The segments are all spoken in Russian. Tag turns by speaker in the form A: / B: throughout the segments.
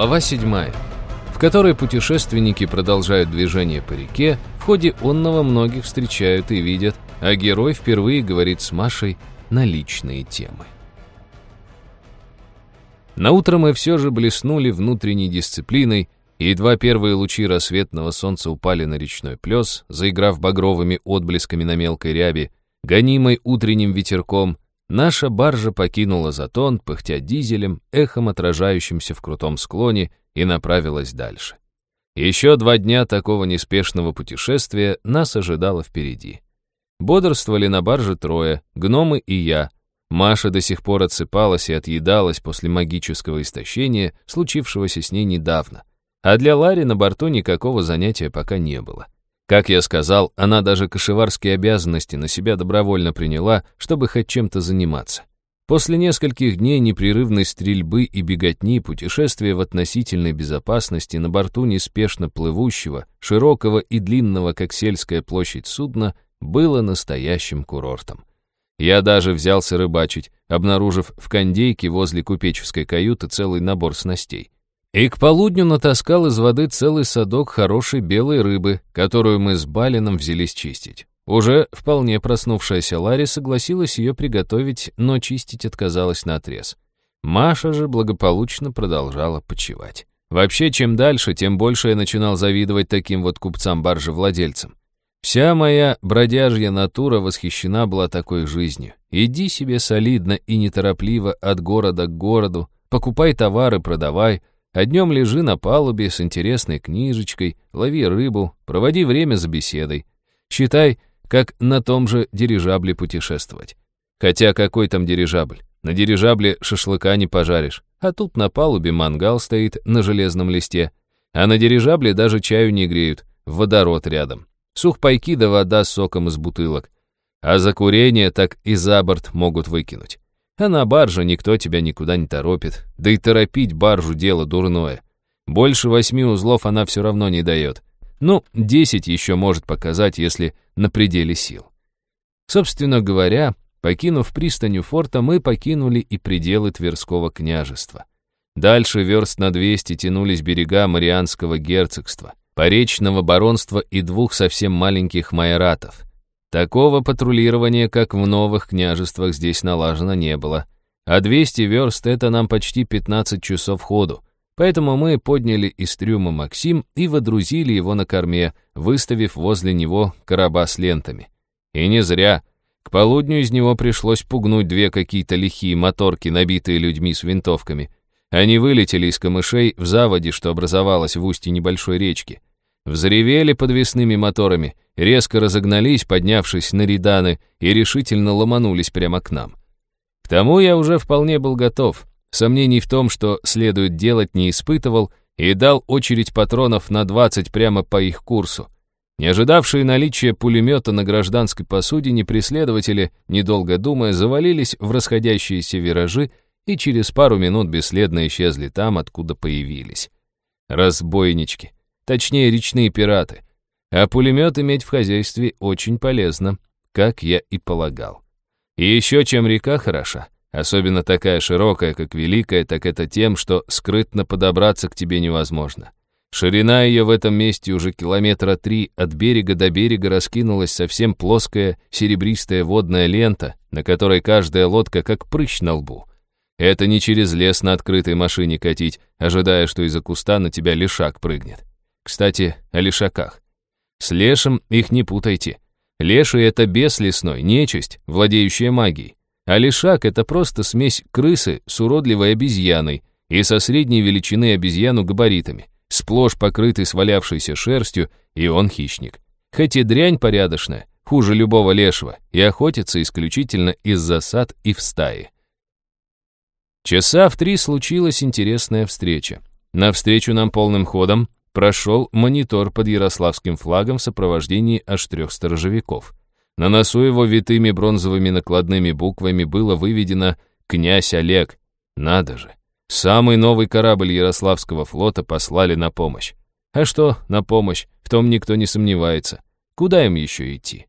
A: Глава 7, в которой путешественники продолжают движение по реке, в ходе онного многих встречают и видят, а герой впервые говорит с Машей на личные темы. На утро мы все же блеснули внутренней дисциплиной, и едва первые лучи рассветного солнца упали на речной плес, заиграв багровыми отблесками на мелкой ряби, гонимой утренним ветерком, наша баржа покинула затон, пыхтя дизелем, эхом отражающимся в крутом склоне, и направилась дальше. Еще два дня такого неспешного путешествия нас ожидало впереди. Бодрствовали на барже трое, гномы и я. Маша до сих пор отсыпалась и отъедалась после магического истощения, случившегося с ней недавно. А для Лари на борту никакого занятия пока не было. Как я сказал, она даже кошеварские обязанности на себя добровольно приняла, чтобы хоть чем-то заниматься. После нескольких дней непрерывной стрельбы и беготни путешествие в относительной безопасности на борту неспешно плывущего, широкого и длинного, как сельская площадь судна, было настоящим курортом. Я даже взялся рыбачить, обнаружив в кондейке возле купеческой каюты целый набор снастей. И к полудню натаскал из воды целый садок хорошей белой рыбы, которую мы с Балином взялись чистить. Уже вполне проснувшаяся Ларри согласилась ее приготовить, но чистить отказалась наотрез. Маша же благополучно продолжала почивать. Вообще, чем дальше, тем больше я начинал завидовать таким вот купцам-баржевладельцам. Вся моя бродяжья натура восхищена была такой жизнью. Иди себе солидно и неторопливо от города к городу, покупай товары, продавай, а днем лежи на палубе с интересной книжечкой, лови рыбу, проводи время за беседой. Считай, как на том же дирижабле путешествовать. Хотя какой там дирижабль? На дирижабле шашлыка не пожаришь, а тут на палубе мангал стоит на железном листе, а на дирижабле даже чаю не греют, водород рядом. Сухпайки да вода с соком из бутылок. А за курение так и за борт могут выкинуть. А на барже никто тебя никуда не торопит. Да и торопить баржу дело дурное. Больше восьми узлов она все равно не дает. Ну, десять еще может показать, если на пределе сил. Собственно говоря, покинув пристанью форта, мы покинули и пределы Тверского княжества. Дальше верст на 200 тянулись берега Марианского герцогства. Поречного баронства и двух совсем маленьких майоратов. Такого патрулирования, как в новых княжествах, здесь налажено не было. А 200 верст — это нам почти 15 часов ходу. Поэтому мы подняли из трюма Максим и водрузили его на корме, выставив возле него короба с лентами. И не зря. К полудню из него пришлось пугнуть две какие-то лихие моторки, набитые людьми с винтовками. Они вылетели из камышей в заводе, что образовалось в устье небольшой речки. Взревели подвесными моторами, резко разогнались, поднявшись на реданы, и решительно ломанулись прямо к нам. К тому я уже вполне был готов. Сомнений в том, что следует делать, не испытывал, и дал очередь патронов на 20 прямо по их курсу. Не ожидавшие наличия пулемета на гражданской посудине преследователи, недолго думая, завалились в расходящиеся виражи и через пару минут бесследно исчезли там, откуда появились. Разбойнички. Точнее, речные пираты. А пулемет иметь в хозяйстве очень полезно, как я и полагал. И еще чем река хороша, особенно такая широкая, как Великая, так это тем, что скрытно подобраться к тебе невозможно. Ширина ее в этом месте уже километра три от берега до берега раскинулась совсем плоская серебристая водная лента, на которой каждая лодка как прыщ на лбу. Это не через лес на открытой машине катить, ожидая, что из-за куста на тебя лишак прыгнет. Кстати, о лешаках. С лешим их не путайте. Леший — это бес лесной, нечисть, владеющая магией. А лишак — это просто смесь крысы с уродливой обезьяной и со средней величины обезьяну габаритами, сплошь покрытый свалявшейся шерстью, и он хищник. Хоть и дрянь порядочная, хуже любого лешего, и охотится исключительно из засад и в стае. Часа в три случилась интересная встреча. Навстречу нам полным ходом прошел монитор под ярославским флагом в сопровождении аж трех сторожевиков. На носу его витыми бронзовыми накладными буквами было выведено «Князь Олег». Надо же. Самый новый корабль Ярославского флота послали на помощь. А что на помощь, в том никто не сомневается. Куда им еще идти?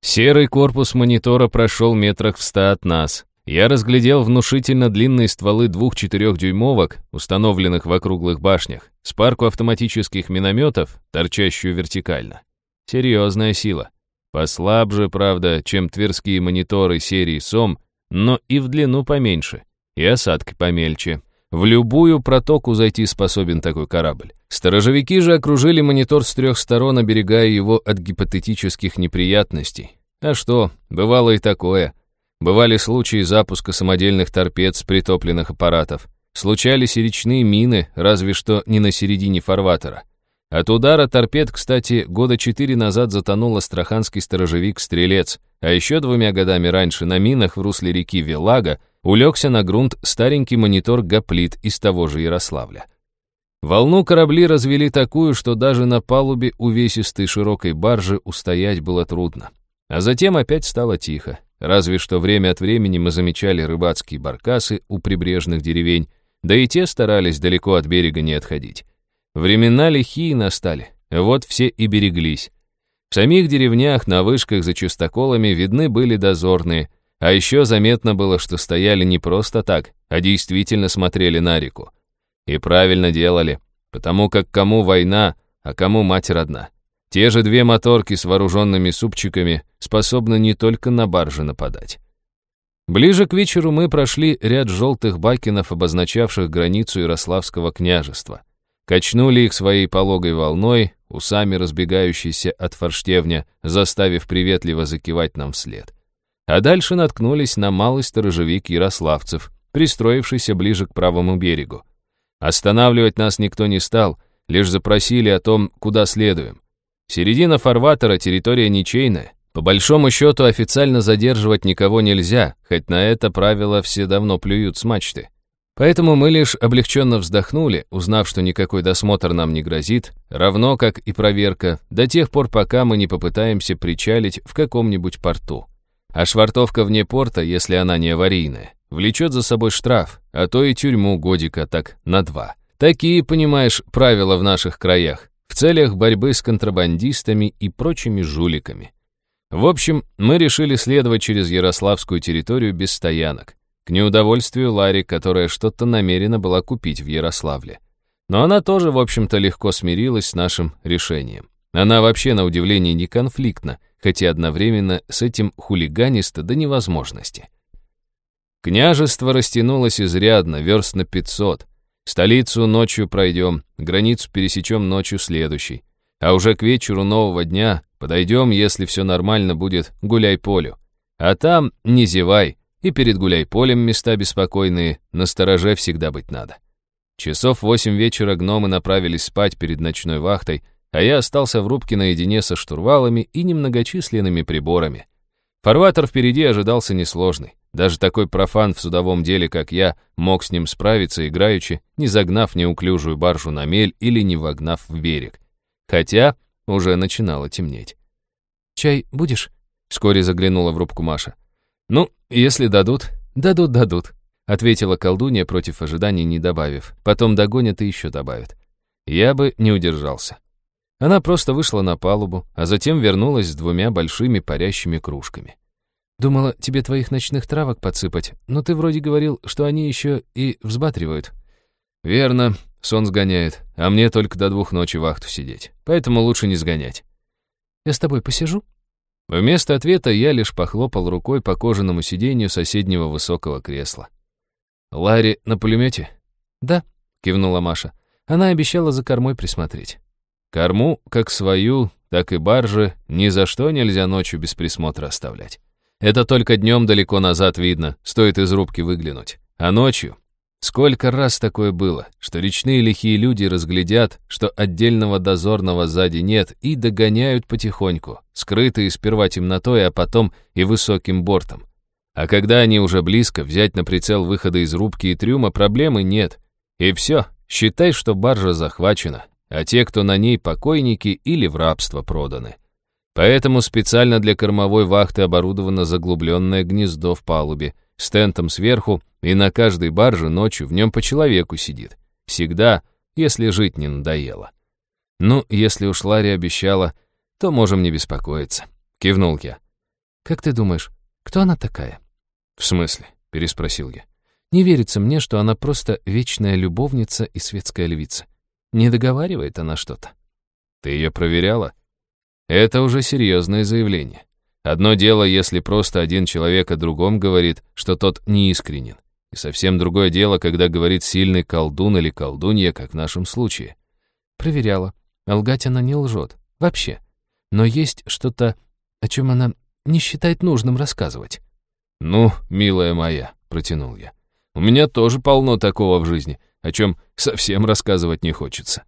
A: Серый корпус монитора прошел метрах в ста от нас. Я разглядел внушительно длинные стволы двух четырехдюймовок, установленных в округлых башнях, с парку автоматических минометов, торчащую вертикально. Серьезная сила. Послабже, правда, чем тверские мониторы серии СОМ, но и в длину поменьше, и осадки помельче. В любую протоку зайти способен такой корабль. Сторожевики же окружили монитор с трех сторон, оберегая его от гипотетических неприятностей. А что, бывало и такое. Бывали случаи запуска самодельных торпед с притопленных аппаратов. Случались и речные мины, разве что не на середине фарватера. От удара торпед, кстати, года четыре назад затонул астраханский сторожевик-стрелец, а еще двумя годами раньше на минах в русле реки Велага улегся на грунт старенький монитор Гоплит из того же Ярославля. Волну корабли развели такую, что даже на палубе увесистой широкой баржи устоять было трудно. А затем опять стало тихо, разве что время от времени мы замечали рыбацкие баркасы у прибрежных деревень, да и те старались далеко от берега не отходить. Времена лихие настали, вот все и береглись. В самих деревнях на вышках за чистоколами видны были дозорные, а еще заметно было, что стояли не просто так, а действительно смотрели на реку. И правильно делали, потому как кому война, а кому мать родна. Те же две моторки с вооруженными супчиками способны не только на баржи нападать. Ближе к вечеру мы прошли ряд желтых бакенов, обозначавших границу Ярославского княжества. Качнули их своей пологой волной, усами разбегающейся от форштевня, заставив приветливо закивать нам вслед. А дальше наткнулись на малый сторожевик ярославцев, пристроившийся ближе к правому берегу. Останавливать нас никто не стал, лишь запросили о том, куда следуем. Середина фарватера, территория ничейная. По большому счету официально задерживать никого нельзя, хоть на это правило все давно плюют с мачты. Поэтому мы лишь облегченно вздохнули, узнав, что никакой досмотр нам не грозит, равно как и проверка, до тех пор, пока мы не попытаемся причалить в каком-нибудь порту. А швартовка вне порта, если она не аварийная, влечет за собой штраф, а то и тюрьму годика так на два. Такие, понимаешь, правила в наших краях, в целях борьбы с контрабандистами и прочими жуликами. В общем, мы решили следовать через Ярославскую территорию без стоянок. К неудовольствию Ларри, которая что-то намерена была купить в Ярославле. Но она тоже, в общем-то, легко смирилась с нашим решением. Она вообще, на удивление, не конфликтна, хотя одновременно с этим хулиганиста до невозможности. Княжество растянулось изрядно, верст на 500. Столицу ночью пройдем, границу пересечем ночью следующей. А уже к вечеру нового дня подойдем, если все нормально будет, гуляй-полю. А там не зевай, и перед гуляй-полем места беспокойные, на стороже всегда быть надо. Часов восемь вечера гномы направились спать перед ночной вахтой, а я остался в рубке наедине со штурвалами и немногочисленными приборами. Фарватер впереди ожидался несложный. Даже такой профан в судовом деле, как я, мог с ним справиться играючи, не загнав неуклюжую баржу на мель или не вогнав в берег. Хотя уже начинало темнеть. «Чай будешь?» — вскоре заглянула в рубку Маша. «Ну, если дадут, дадут, дадут», — ответила колдунья против ожиданий, не добавив. «Потом догонят и еще добавят». Я бы не удержался. Она просто вышла на палубу, а затем вернулась с двумя большими парящими кружками. «Думала, тебе твоих ночных травок подсыпать, но ты вроде говорил, что они еще и взбатривают». «Верно, сон сгоняет, а мне только до двух ночи вахту сидеть, поэтому лучше не сгонять».
B: «Я с тобой посижу?»
A: Вместо ответа я лишь похлопал рукой по кожаному сиденью соседнего высокого кресла. «Ларри на пулемете?»
B: «Да», — кивнула Маша. Она обещала за кормой присмотреть.
A: Корму, как свою, так и баржи, ни за что нельзя ночью без присмотра оставлять. Это только днем далеко назад видно, стоит из рубки выглянуть. А ночью Сколько раз такое было, что речные лихие люди разглядят, что отдельного дозорного сзади нет, и догоняют потихоньку, скрытые сперва темнотой, а потом и высоким бортом. А когда они уже близко, взять на прицел выхода из рубки и трюма проблемы нет. И все, считай, что баржа захвачена, а те, кто на ней покойники или в рабство проданы. Поэтому специально для кормовой вахты оборудовано заглубленное гнездо в палубе, с тентом сверху, и на каждой барже ночью в нем по человеку сидит. Всегда, если жить не надоело. Ну, если уж Ларри обещала, то можем не беспокоиться. Кивнул я.
B: Как ты думаешь, кто она такая?
A: В смысле? переспросил я.
B: Не верится мне, что она просто вечная любовница и светская львица. Не договаривает она что-то.
A: Ты ее проверяла? Это уже серьезное заявление. Одно дело, если просто один человек о другом говорит, что тот неискренен. И совсем другое дело, когда говорит сильный колдун или колдунья, как в нашем случае.
B: Проверяла. Лгать она не лжет. Вообще. Но есть что-то, о чем она не считает нужным рассказывать.
A: «Ну, милая моя», — протянул я, — «у меня тоже полно такого в жизни, о чем совсем рассказывать не хочется».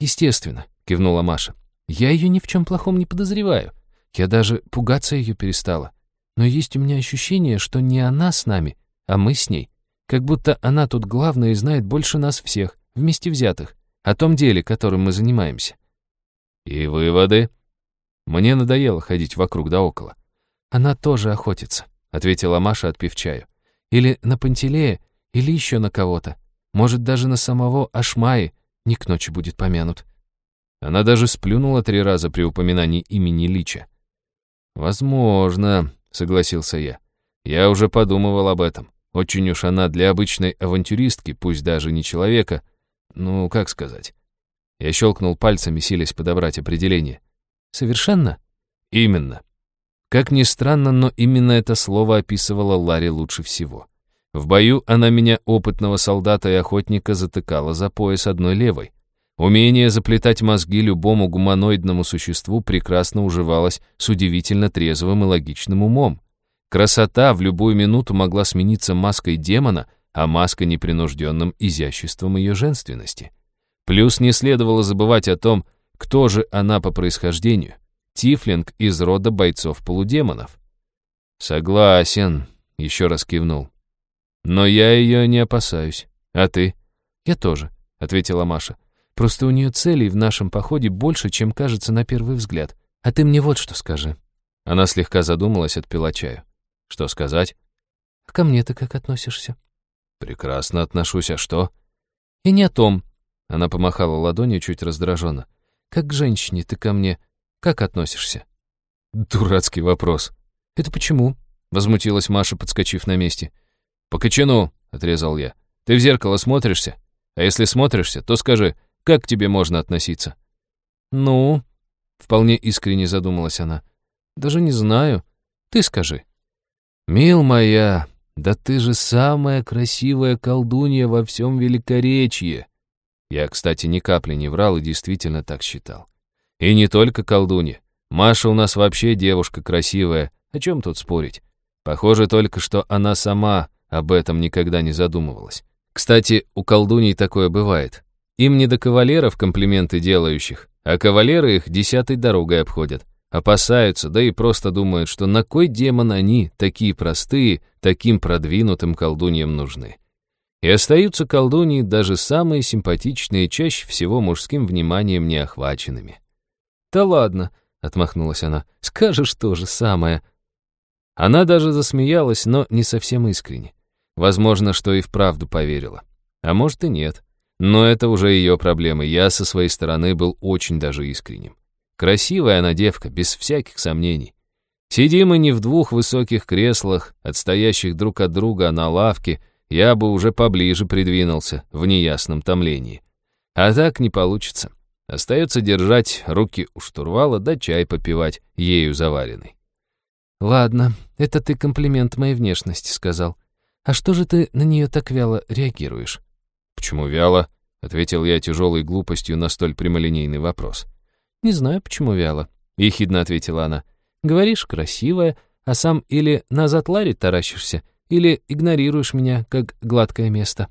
B: «Естественно», — кивнула Маша. «Я ее ни в чем плохом не подозреваю. Я даже пугаться ее перестала. Но есть у меня ощущение, что не она с нами, а мы с ней. Как будто она тут главная и знает больше нас всех, вместе взятых, о том деле, которым мы занимаемся».
A: «И выводы?» Мне надоело ходить вокруг да около.
B: «Она тоже охотится», — ответила Маша, отпив чаю. «Или на Пантелея, или еще на кого-то. Может, даже на самого Ашмаи не к ночи будет помянут».
A: Она даже сплюнула три раза при упоминании имени Лича. «Возможно», — согласился я. «Я уже подумывал об этом. Очень уж она для обычной авантюристки, пусть даже не человека. Ну, как сказать?» Я щелкнул пальцами, силясь подобрать определение.
B: «Совершенно?»
A: «Именно. Как ни странно, но именно это слово описывало Ларри лучше всего. В бою она меня, опытного солдата и охотника, затыкала за пояс одной левой. Умение заплетать мозги любому гуманоидному существу прекрасно уживалось с удивительно трезвым и логичным умом. Красота в любую минуту могла смениться маской демона, а маска непринужденным изяществом ее женственности. Плюс не следовало забывать о том, кто же она по происхождению. Тифлинг из рода бойцов-полудемонов. «Согласен», — еще раз кивнул. «Но я ее не опасаюсь. А ты?»
B: «Я тоже», — ответила Маша. «Просто у нее целей в нашем походе больше, чем кажется на первый взгляд. А ты мне вот что скажи».
A: Она слегка задумалась, отпила чаю. «Что сказать?»
B: «А ко мне ты как относишься?»
A: «Прекрасно отношусь, а что?»
B: «И не о том». Она помахала ладонью чуть раздраженно. «Как к женщине ты ко мне как относишься?»
A: «Дурацкий вопрос».
B: «Это почему?»
A: — возмутилась Маша, подскочив на месте. «По кочану», — отрезал я. «Ты в зеркало смотришься? А если смотришься, то скажи, как к тебе можно относиться?»
B: «Ну?» — вполне искренне задумалась она. «Даже не знаю. Ты скажи».
A: «Мил моя, да ты же самая красивая колдунья во всем Великоречье!» Я, кстати, ни капли не врал и действительно так считал. И не только колдунья. Маша у нас вообще девушка красивая, о чем тут спорить? Похоже только, что она сама об этом никогда не задумывалась. Кстати, у колдуней такое бывает. Им не до кавалеров комплименты делающих, а кавалеры их десятой дорогой обходят. Опасаются, да и просто думают, что на кой демон они, такие простые, таким продвинутым колдуньям нужны. И остаются колдуньи даже самые симпатичные, чаще всего мужским вниманием не охваченными.
B: «Да ладно», — отмахнулась она, — «скажешь то же самое».
A: Она даже засмеялась, но не совсем искренне. Возможно, что и вправду поверила. А может и нет. Но это уже ее проблемы. Я со своей стороны был очень даже искренним. Красивая она девка, без всяких сомнений. Сидим мы не в двух высоких креслах, отстоящих друг от друга на лавке, я бы уже поближе придвинулся в неясном томлении. А так не получится. Остается держать руки у штурвала да чай попивать, ею заваренный.
B: «Ладно, это ты комплимент моей внешности сказал. А что же ты на нее так вяло реагируешь?»
A: «Почему вяло?» — ответил я тяжелой глупостью на столь прямолинейный вопрос.
B: «Не знаю, почему вяло», — ехидно ответила она. «Говоришь, красивая, а сам или назад Ларри таращишься, или игнорируешь меня, как гладкое место».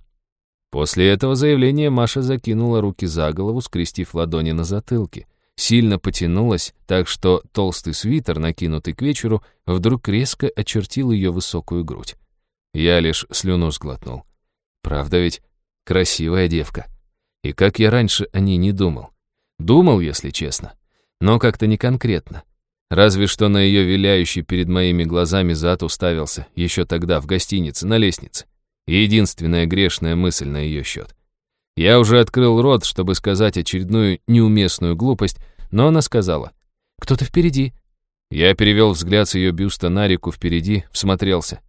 A: После этого заявления Маша закинула руки за голову, скрестив ладони на затылке. Сильно потянулась, так что толстый свитер, накинутый к вечеру, вдруг резко очертил ее высокую грудь. Я лишь слюну сглотнул. Правда ведь? Красивая девка. И как я раньше о ней не думал. Думал, если честно. Но как-то не конкретно. Разве что на ее виляющий перед моими глазами зад уставился, еще тогда в гостинице, на лестнице. Единственная грешная мысль на ее счет. Я уже открыл рот, чтобы сказать очередную неуместную глупость, но она сказала.
B: «Кто-то впереди».
A: Я перевел взгляд с ее бюста на реку впереди, всмотрелся.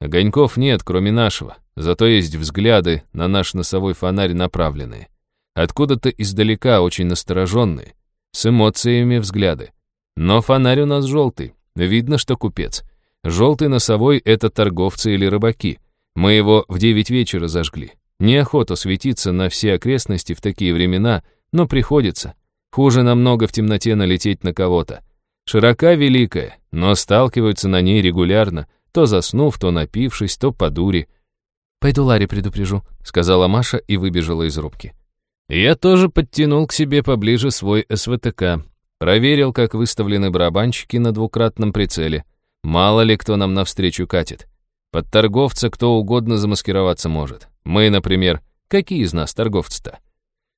A: Огоньков нет, кроме нашего, зато есть взгляды на наш носовой фонарь направленные. Откуда-то издалека очень настороженные, с эмоциями взгляды. Но фонарь у нас желтый, видно, что купец. Желтый носовой — это торговцы или рыбаки. Мы его в девять вечера зажгли. Неохота светиться на все окрестности в такие времена, но приходится. Хуже намного в темноте налететь на кого-то. Широка великая, но сталкиваются на ней регулярно, то заснув, то напившись, то по дуре.
B: «Пойду Ларе предупрежу», — сказала Маша и выбежала из рубки.
A: Я тоже подтянул к себе поближе свой СВТК. Проверил, как выставлены барабанщики на двукратном прицеле. Мало ли кто нам навстречу катит. Под торговца кто угодно замаскироваться может. Мы, например. Какие из нас торговцы-то?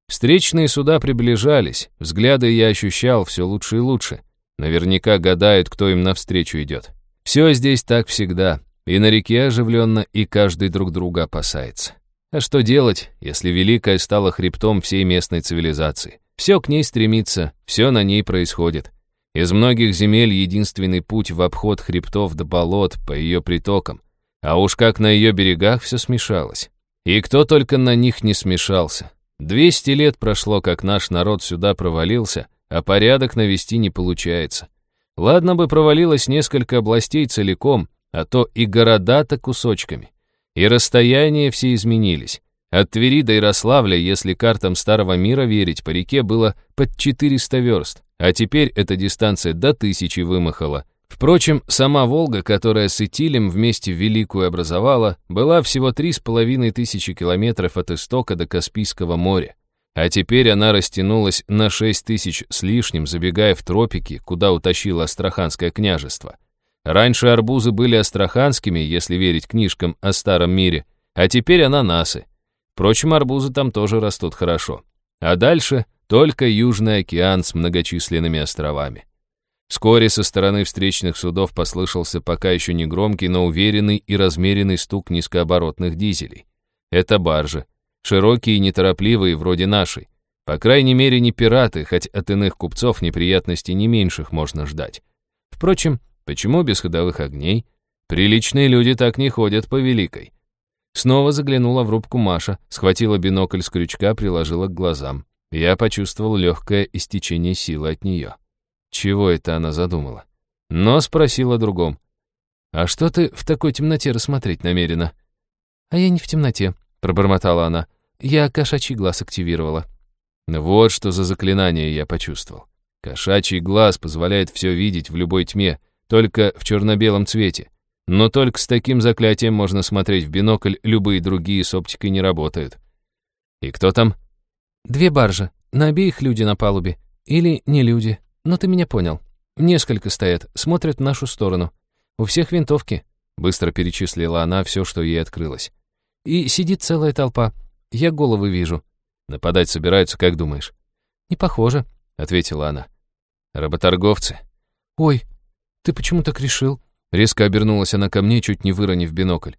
A: Встречные суда приближались. Взгляды я ощущал все лучше и лучше. Наверняка гадают, кто им навстречу идет. Все здесь так всегда. И на реке оживленно, и каждый друг друга опасается. А что делать, если Великая стала хребтом всей местной цивилизации? Все к ней стремится, все на ней происходит. Из многих земель единственный путь в обход хребтов до болот по ее притокам. А уж как на ее берегах все смешалось. И кто только на них не смешался. Двести лет прошло, как наш народ сюда провалился, а порядок навести не получается. Ладно бы провалилось несколько областей целиком, а то и города-то кусочками. И расстояния все изменились. От Твери до Ярославля, если картам Старого Мира верить, по реке было под 400 верст, а теперь эта дистанция до тысячи вымахала. Впрочем, сама Волга, которая с Итилем вместе Великую образовала, была всего три с половиной тысячи километров от истока до Каспийского моря. А теперь она растянулась на 6 тысяч с лишним, забегая в тропики, куда утащило Астраханское княжество. Раньше арбузы были астраханскими, если верить книжкам о старом мире, а теперь ананасы. Впрочем, арбузы там тоже растут хорошо. А дальше только Южный океан с многочисленными островами. Вскоре со стороны встречных судов послышался пока еще не громкий, но уверенный и размеренный стук низкооборотных дизелей. Это баржи, широкие и неторопливые, вроде нашей. По крайней мере, не пираты, хоть от иных купцов неприятностей не меньших можно ждать. Впрочем, почему без ходовых огней? Приличные люди так не ходят по Великой. Снова заглянула в рубку Маша, схватила бинокль с крючка, приложила к глазам. Я почувствовал легкое истечение силы от нее. Чего это она задумала? Но спросила другом. «А что ты в такой темноте рассмотреть намерена?»
B: «А я не в темноте», — пробормотала она. Я кошачий глаз активировала.
A: Вот что за заклинание я почувствовал. Кошачий глаз позволяет все видеть в любой тьме, только в черно-белом цвете. Но только с таким заклятием можно смотреть в бинокль, любые другие с оптикой не работают. И кто там?
B: Две баржи, на обеих люди на палубе. Или не люди, но ты меня понял. Несколько стоят, смотрят в нашу сторону. У всех винтовки. Быстро перечислила она все, что ей открылось. И сидит целая толпа. Я головы вижу.
A: Нападать собираются, как думаешь?
B: Не похоже, ответила она.
A: Работорговцы.
B: Ой, ты почему так решил?
A: Резко обернулась она ко мне, чуть не выронив бинокль.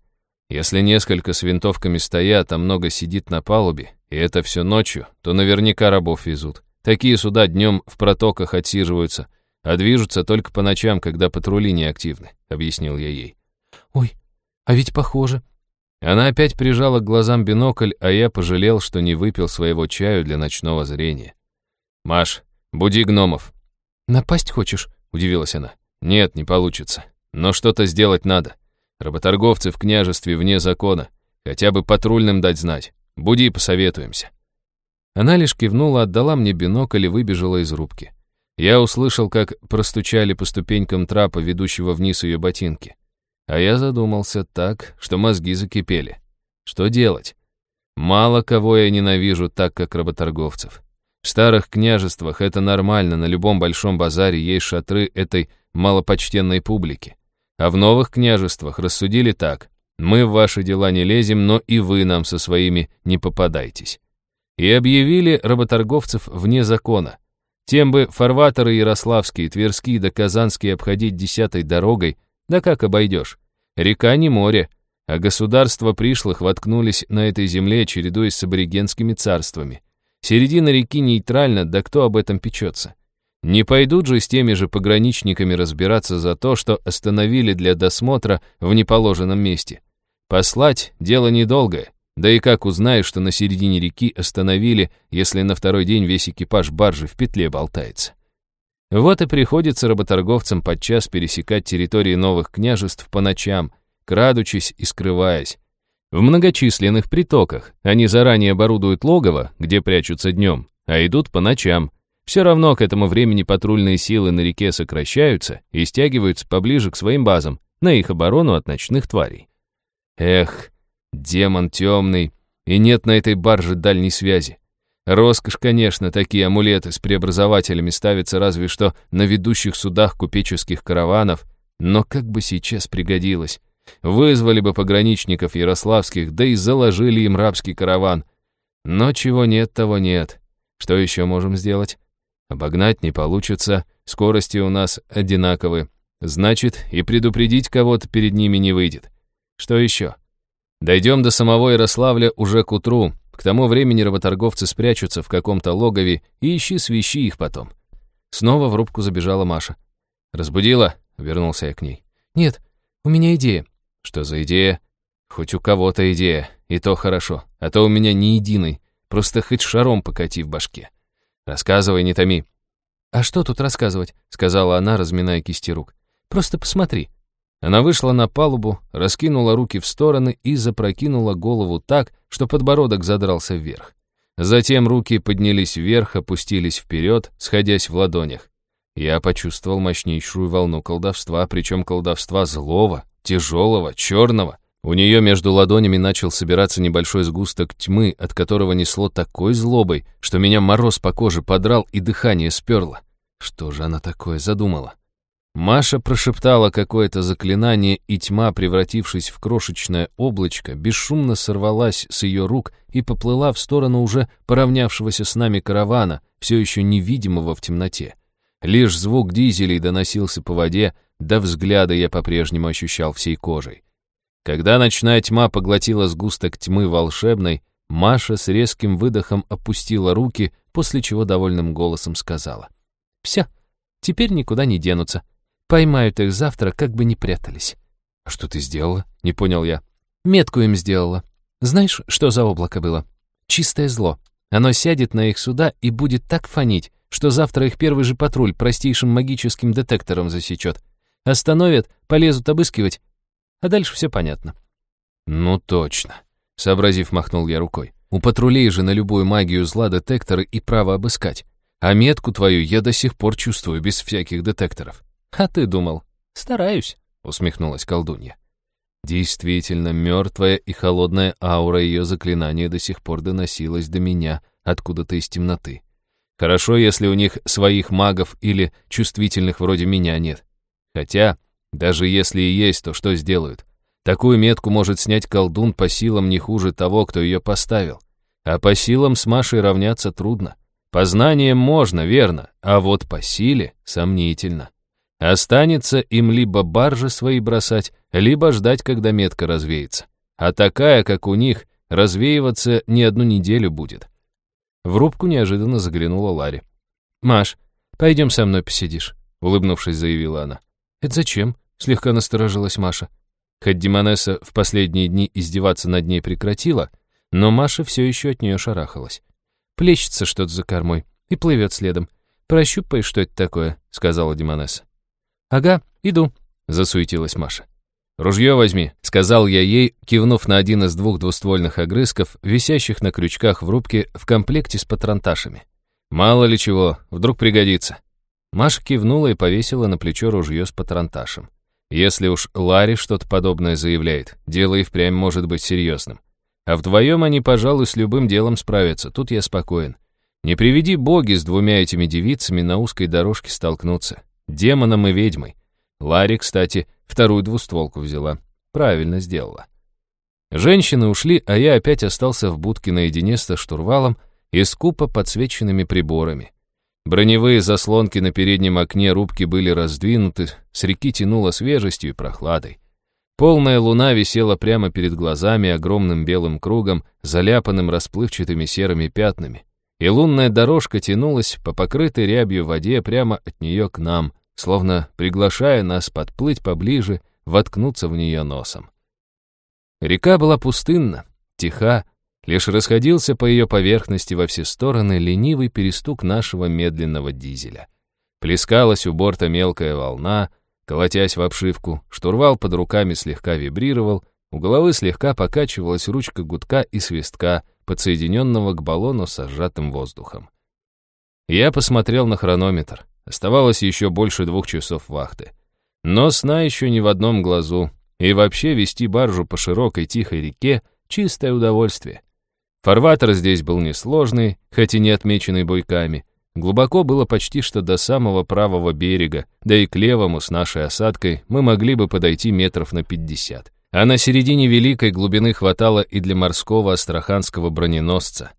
A: Если несколько с винтовками стоят, а много сидит на палубе, и это все ночью, то наверняка рабов везут. Такие суда днем в протоках отсиживаются, а движутся только по ночам, когда патрули не активны, объяснил я ей.
B: Ой, а ведь похоже.
A: Она опять прижала к глазам бинокль, а я пожалел, что не выпил своего чаю для ночного зрения. «Маш, буди гномов».
B: «Напасть хочешь?» — удивилась она.
A: «Нет, не получится. Но что-то сделать надо. Работорговцы в княжестве вне закона. Хотя бы патрульным дать знать. Буди, посоветуемся». Она лишь кивнула, отдала мне бинокль и выбежала из рубки. Я услышал, как простучали по ступенькам трапа, ведущего вниз ее ботинки. А я задумался так, что мозги закипели. Что делать? Мало кого я ненавижу так, как работорговцев. В старых княжествах это нормально, на любом большом базаре есть шатры этой малопочтенной публики. А в новых княжествах рассудили так. Мы в ваши дела не лезем, но и вы нам со своими не попадайтесь. И объявили работорговцев вне закона. Тем бы фарватеры ярославские, тверские да казанские обходить десятой дорогой, да как обойдешь? Река не море, а государства пришлых воткнулись на этой земле, чередуясь с аборигенскими царствами. Середина реки нейтральна, да кто об этом печется? Не пойдут же с теми же пограничниками разбираться за то, что остановили для досмотра в неположенном месте. Послать — дело недолгое. Да и как узнаешь, что на середине реки остановили, если на второй день весь экипаж баржи в петле болтается? Вот и приходится работорговцам подчас пересекать территории новых княжеств по ночам, крадучись и скрываясь. В многочисленных притоках они заранее оборудуют логово, где прячутся днем, а идут по ночам. Все равно к этому времени патрульные силы на реке сокращаются и стягиваются поближе к своим базам, на их оборону от ночных тварей. Эх, демон темный, и нет на этой барже дальней связи. Роскошь, конечно, такие амулеты с преобразователями ставятся разве что на ведущих судах купеческих караванов, но как бы сейчас пригодилось. Вызвали бы пограничников ярославских, да и заложили им рабский караван. Но чего нет, того нет. Что еще можем сделать? Обогнать не получится, скорости у нас одинаковы. Значит, и предупредить кого-то перед ними не выйдет. Что еще? Дойдем до самого Ярославля уже к утру. К тому времени работорговцы спрячутся в каком-то логове и ищи свищи их потом. Снова в рубку забежала Маша. «Разбудила?» — вернулся я к ней. «Нет, у меня идея. Что за идея? Хоть у кого-то идея, и то хорошо, а то у меня ни единой, просто хоть шаром покати в башке. Рассказывай, не томи. А что тут рассказывать? Сказала она, разминая кисти рук. Просто посмотри. Она вышла на палубу, раскинула руки в стороны и запрокинула голову так, что подбородок задрался вверх. Затем руки поднялись вверх, опустились вперед, сходясь в ладонях. Я почувствовал мощнейшую волну колдовства, причем колдовства злого, тяжелого, черного. У нее между ладонями начал собираться небольшой сгусток тьмы, от которого несло такой злобой, что меня мороз по коже подрал и дыхание сперло. Что же она такое задумала? Маша прошептала какое-то заклинание, и тьма, превратившись в крошечное облачко, бесшумно сорвалась с ее рук и поплыла в сторону уже поравнявшегося с нами каравана, все еще невидимого в темноте. Лишь звук дизелей доносился по воде, до взгляда я по-прежнему ощущал всей кожей. Когда ночная тьма поглотила сгусток тьмы волшебной, Маша с резким выдохом опустила руки, после чего довольным голосом сказала. «Все, теперь никуда не денутся. Поймают их завтра, как бы ни прятались». «А что ты сделала?» — не понял я. «Метку им сделала. Знаешь, что за облако было? Чистое зло. Оно сядет на их суда и будет так фонить, что завтра их первый же патруль простейшим магическим детектором засечет. Остановят, полезут обыскивать. А дальше все понятно. Ну точно. Сообразив, махнул я рукой. У патрулей же на любую магию зла детекторы и право обыскать. А метку твою я до сих пор чувствую без всяких детекторов. А ты думал? Стараюсь, усмехнулась колдунья. Действительно, мертвая и холодная аура ее заклинания до сих пор доносилась до меня откуда-то из темноты. Хорошо, если у них своих магов или чувствительных вроде меня нет. Хотя, даже если и есть, то что сделают? Такую метку может снять колдун по силам не хуже того, кто ее поставил. А по силам с Машей равняться трудно. По знаниям можно, верно, а вот по силе сомнительно. Останется им либо баржи свои бросать, либо ждать, когда метка развеется. А такая, как у них, развеиваться не одну неделю будет. В рубку неожиданно заглянула Ларри. «Маш, пойдем со мной посидишь», — улыбнувшись, заявила она. «Это зачем?» — слегка насторожилась Маша. Хоть Димонеса в последние дни издеваться над ней прекратила, но Маша все еще от нее шарахалась. «Плещется что-то за кормой и плывет следом. Прощупай, что это такое», — сказала Димонеса. «Ага, иду», — засуетилась Маша. «Ружье возьми», — сказал я ей, кивнув на один из двух двуствольных огрызков, висящих на крючках в рубке в комплекте с патронташами. «Мало ли чего, вдруг пригодится». Маша кивнула и повесила на плечо ружье с патронташем. Если уж Ларри что-то подобное заявляет, дело и впрямь может быть серьезным. А вдвоем они, пожалуй, с любым делом справятся, тут я спокоен. Не приведи боги с двумя этими девицами на узкой дорожке столкнуться. Демоном и ведьмой. Ларри, кстати, вторую двустволку взяла. Правильно сделала. Женщины ушли, а я опять остался в будке наедине со штурвалом и скупо подсвеченными приборами. Броневые заслонки на переднем окне рубки были раздвинуты, с реки тянуло свежестью и прохладой. Полная луна висела прямо перед глазами огромным белым кругом, заляпанным расплывчатыми серыми пятнами. и лунная дорожка тянулась по покрытой рябью воде прямо от нее к нам, словно приглашая нас подплыть поближе, воткнуться в нее носом. Река была пустынна, тиха, лишь расходился по ее поверхности во все стороны ленивый перестук нашего медленного дизеля. Плескалась у борта мелкая волна, колотясь в обшивку, штурвал под руками слегка вибрировал, у головы слегка покачивалась ручка гудка и свистка, подсоединенного к баллону со сжатым воздухом. Я посмотрел на хронометр. Оставалось еще больше двух часов вахты. Но сна еще ни в одном глазу, и вообще вести баржу по широкой тихой реке — чистое удовольствие. Фарватер здесь был несложный, хоть и не отмеченный буйками. Глубоко было почти что до самого правого берега, да и к левому с нашей осадкой мы могли бы подойти метров на 50. А на середине великой глубины хватало и для морского астраханского броненосца.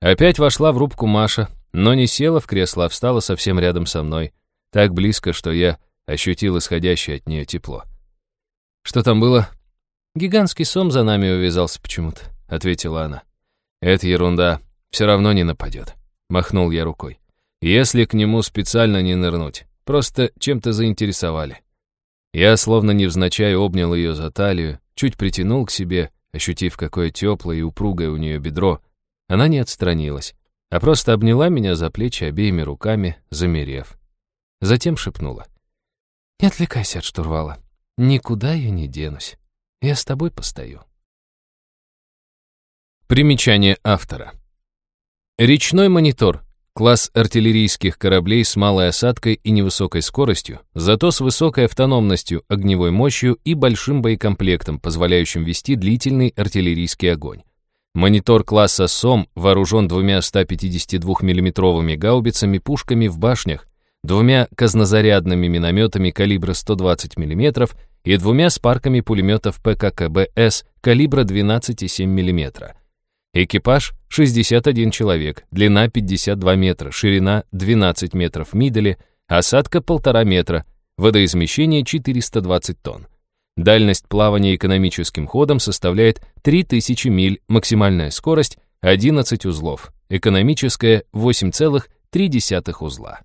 A: Опять вошла в рубку Маша, но не села в кресло, а встала совсем рядом со мной, так близко, что я ощутил исходящее от нее тепло. «Что там было?» «Гигантский сом за нами увязался почему-то», — ответила она. «Это ерунда, все равно не нападет», — махнул я рукой. «Если к нему специально не нырнуть, просто чем-то заинтересовали». Я словно невзначай обнял ее за талию, чуть притянул к себе, ощутив, какое теплое и упругое у нее бедро. Она не отстранилась, а просто обняла меня за плечи обеими руками, замерев. Затем шепнула. «Не отвлекайся от штурвала. Никуда я не денусь. Я с тобой постою». Примечание автора. Речной монитор Класс артиллерийских кораблей с малой осадкой и невысокой скоростью, зато с высокой автономностью, огневой мощью и большим боекомплектом, позволяющим вести длительный артиллерийский огонь. Монитор класса СОМ вооружен двумя 152 миллиметровыми гаубицами пушками в башнях, двумя казнозарядными минометами калибра 120 мм и двумя спарками пулеметов ПККБС калибра 12,7 мм. Экипаж 61 человек, длина 52 метра, ширина 12 метров мидели, осадка 1,5 метра, водоизмещение 420 тонн. Дальность плавания экономическим ходом составляет 3000 миль, максимальная скорость 11 узлов, экономическая 8,3 узла.